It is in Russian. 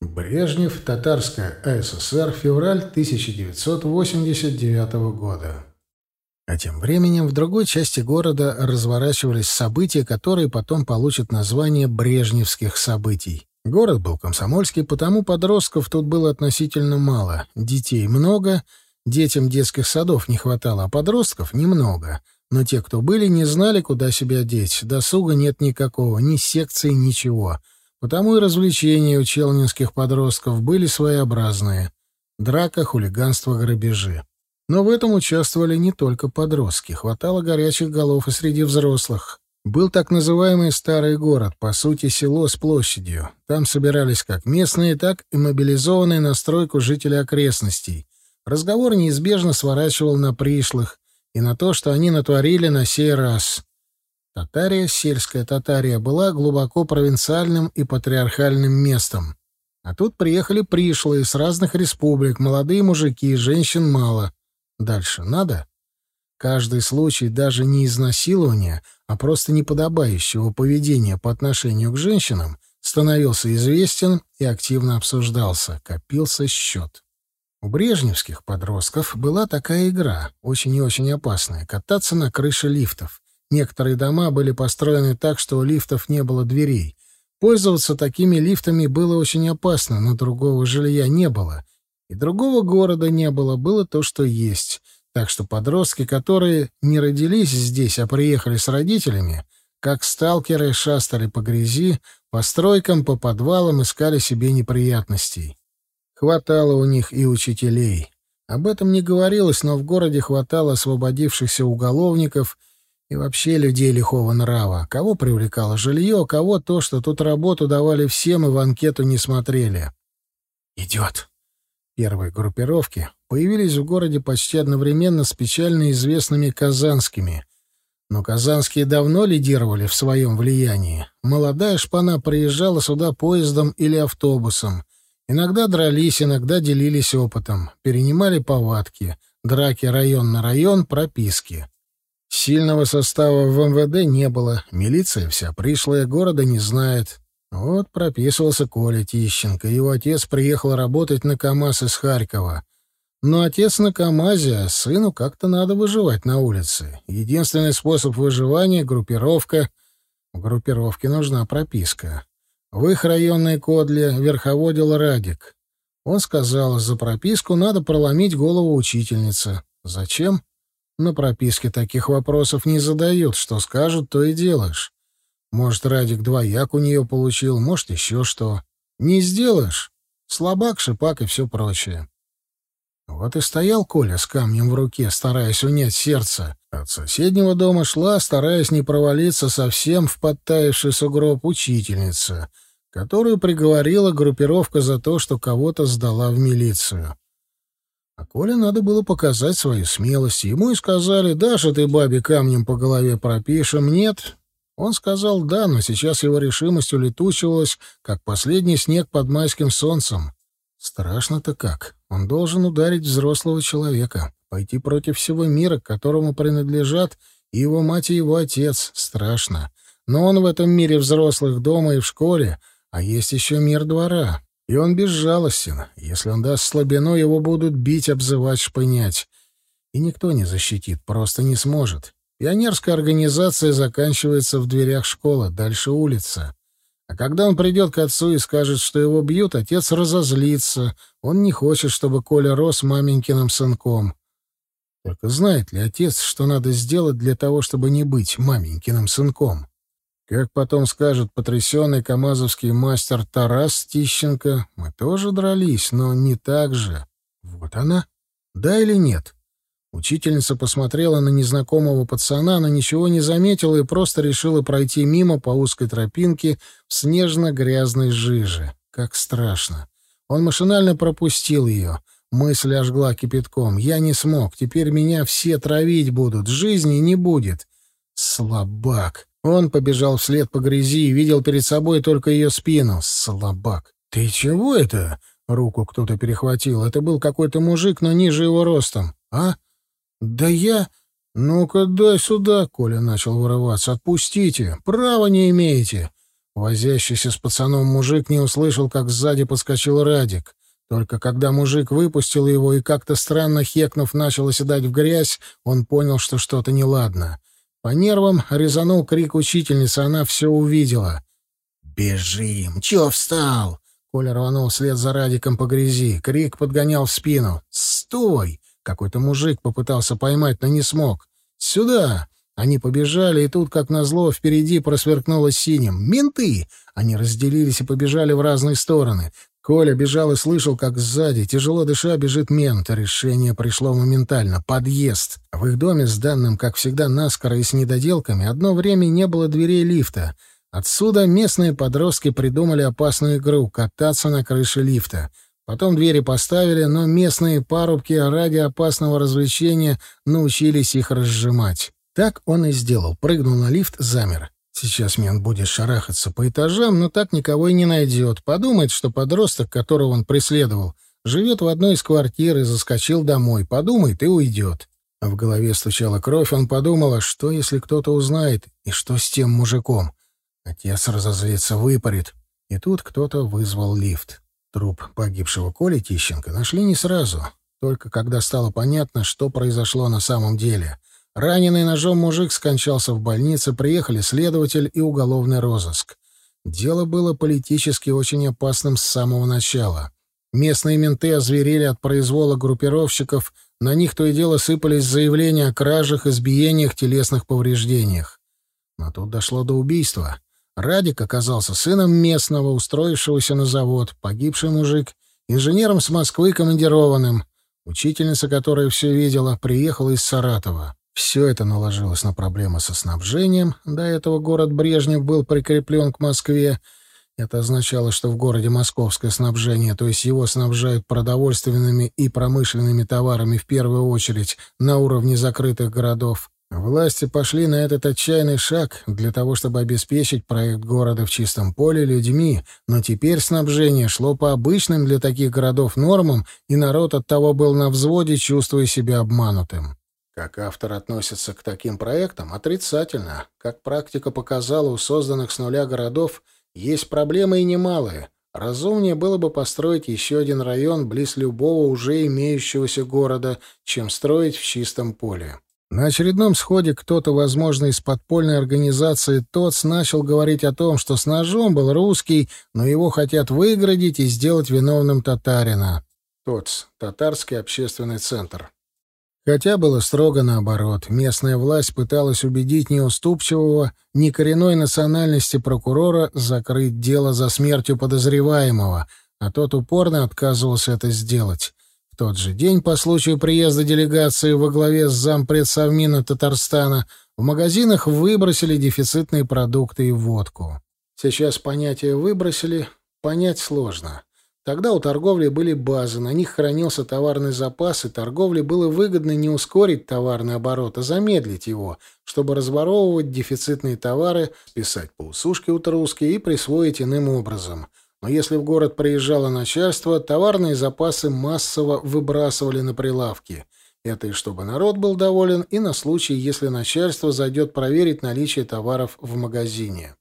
Брежнев, Татарская АССР, февраль 1989 года. А тем временем в другой части города разворачивались события, которые потом получат название Брежневских событий. Город был комсомольский, потому подростков тут было относительно мало. Детей много, детям детских садов не хватало, а подростков немного. Но те, кто были, не знали, куда себя деть. Досуга нет никакого, ни секции, ничего. Потому и развлечения у челнинских подростков были своеобразные. Драка, хулиганство, грабежи. Но в этом участвовали не только подростки. Хватало горячих голов и среди взрослых. Был так называемый старый город, по сути село с площадью. Там собирались как местные, так и мобилизованные на стройку жители окрестностей. Разговор неизбежно сворачивал на пришлых и на то, что они натворили на сей раз. Татария, сельская Татария, была глубоко провинциальным и патриархальным местом. А тут приехали пришлые с разных республик, молодые мужики, женщин мало. Дальше надо? Каждый случай даже не изнасилования, а просто неподобающего поведения по отношению к женщинам становился известен и активно обсуждался, копился счет. У брежневских подростков была такая игра, очень и очень опасная — кататься на крыше лифтов. Некоторые дома были построены так, что у лифтов не было дверей. Пользоваться такими лифтами было очень опасно, но другого жилья не было. И другого города не было, было то, что есть. Так что подростки, которые не родились здесь, а приехали с родителями, как сталкеры шастали по грязи, по стройкам, по подвалам искали себе неприятностей. Хватало у них и учителей. Об этом не говорилось, но в городе хватало освободившихся уголовников — и вообще людей лихого нрава. Кого привлекало жилье, кого то, что тут работу давали всем и в анкету не смотрели. «Идет!» Первые группировки появились в городе почти одновременно с печально известными казанскими. Но казанские давно лидировали в своем влиянии. Молодая шпана приезжала сюда поездом или автобусом. Иногда дрались, иногда делились опытом, перенимали повадки, драки район на район, прописки. Сильного состава в МВД не было, милиция вся пришлая города не знает. Вот прописывался Коля Тищенко, его отец приехал работать на КАМАЗ из Харькова. Но отец на КАМАЗе, а сыну как-то надо выживать на улице. Единственный способ выживания — группировка. В группировке нужна прописка. В их районной кодле верховодил Радик. Он сказал, за прописку надо проломить голову учительницы. Зачем? На прописке таких вопросов не задают. Что скажут, то и делаешь. Может, Радик двояк у нее получил, может, еще что. Не сделаешь. Слабак, шипак и все прочее. Вот и стоял Коля с камнем в руке, стараясь унять сердце. От соседнего дома шла, стараясь не провалиться совсем в подтаявший сугроб учительница, которую приговорила группировка за то, что кого-то сдала в милицию. А Коле надо было показать свою смелость. Ему и сказали, даже ты бабе камнем по голове пропишем. Нет. Он сказал «да», но сейчас его решимость улетучивалась, как последний снег под майским солнцем. Страшно-то как. Он должен ударить взрослого человека, пойти против всего мира, к которому принадлежат и его мать, и его отец. Страшно. Но он в этом мире взрослых дома и в школе, а есть еще мир двора. И он безжалостен. Если он даст слабину, его будут бить, обзывать, шпынять. И никто не защитит, просто не сможет. Пионерская организация заканчивается в дверях школы, дальше улица. А когда он придет к отцу и скажет, что его бьют, отец разозлится. Он не хочет, чтобы Коля рос маменькиным сынком. Только знает ли отец, что надо сделать для того, чтобы не быть маменькиным сынком? Как потом скажет потрясенный камазовский мастер Тарас Тищенко, мы тоже дрались, но не так же. Вот она. Да или нет? Учительница посмотрела на незнакомого пацана, но ничего не заметила и просто решила пройти мимо по узкой тропинке в снежно-грязной жиже. Как страшно. Он машинально пропустил ее. Мысль ожгла кипятком. «Я не смог. Теперь меня все травить будут. Жизни не будет». Слабак. Он побежал вслед по грязи и видел перед собой только ее спину. Слабак. «Ты чего это?» Руку кто-то перехватил. Это был какой-то мужик, но ниже его ростом. «А? Да я...» «Ну-ка, дай сюда!» — Коля начал вырываться. «Отпустите! Права не имеете!» Возящийся с пацаном мужик не услышал, как сзади подскочил Радик. Только когда мужик выпустил его и как-то странно хекнув начал оседать в грязь, он понял, что что-то неладно. По нервам резанул крик учительницы, она все увидела. «Бежим! Чё встал?» Коля рванул вслед за Радиком по грязи. Крик подгонял в спину. «Стой!» Какой-то мужик попытался поймать, но не смог. «Сюда!» Они побежали, и тут, как назло, впереди просверкнуло синим. «Менты!» Они разделились и побежали в разные стороны. Коля бежал и слышал, как сзади, тяжело дыша, бежит мент. Решение пришло моментально. Подъезд. В их доме, с данным, как всегда, наскоро и с недоделками, одно время не было дверей лифта. Отсюда местные подростки придумали опасную игру — кататься на крыше лифта. Потом двери поставили, но местные парубки ради опасного развлечения научились их разжимать. Так он и сделал. Прыгнул на лифт, замер. Сейчас мент будет шарахаться по этажам, но так никого и не найдет. Подумает, что подросток, которого он преследовал, живет в одной из квартир и заскочил домой. Подумает и уйдет. В голове стучала кровь, он подумал, а что, если кто-то узнает, и что с тем мужиком? Отец разозлится, выпарит. И тут кто-то вызвал лифт. Труп погибшего Коли Тищенко нашли не сразу, только когда стало понятно, что произошло на самом деле. Раненый ножом мужик скончался в больнице, приехали следователь и уголовный розыск. Дело было политически очень опасным с самого начала. Местные менты озверели от произвола группировщиков, на них то и дело сыпались заявления о кражах, избиениях, телесных повреждениях. Но тут дошло до убийства. Радик оказался сыном местного, устроившегося на завод, погибший мужик, инженером с Москвы командированным. Учительница, которая все видела, приехала из Саратова. Все это наложилось на проблемы со снабжением. До этого город Брежнев был прикреплен к Москве. Это означало, что в городе московское снабжение, то есть его снабжают продовольственными и промышленными товарами в первую очередь на уровне закрытых городов. Власти пошли на этот отчаянный шаг для того, чтобы обеспечить проект города в чистом поле людьми, но теперь снабжение шло по обычным для таких городов нормам, и народ от того был на взводе, чувствуя себя обманутым. Как автор относится к таким проектам? Отрицательно. Как практика показала, у созданных с нуля городов есть проблемы и немалые. Разумнее было бы построить еще один район близ любого уже имеющегося города, чем строить в чистом поле. На очередном сходе кто-то, возможно, из подпольной организации ТОЦ начал говорить о том, что с ножом был русский, но его хотят выградить и сделать виновным татарина. ТОЦ — Татарский общественный центр. Хотя было строго наоборот. Местная власть пыталась убедить неуступчивого, ни коренной национальности прокурора закрыть дело за смертью подозреваемого, а тот упорно отказывался это сделать тот же день, по случаю приезда делегации во главе с зампредсовмина Татарстана, в магазинах выбросили дефицитные продукты и водку. Сейчас понятие «выбросили» понять сложно. Тогда у торговли были базы, на них хранился товарный запас, и торговле было выгодно не ускорить товарный оборот, а замедлить его, чтобы разворовывать дефицитные товары, писать по усушке у русски и присвоить иным образом — но если в город приезжало начальство, товарные запасы массово выбрасывали на прилавки. Это и чтобы народ был доволен, и на случай, если начальство зайдет проверить наличие товаров в магазине.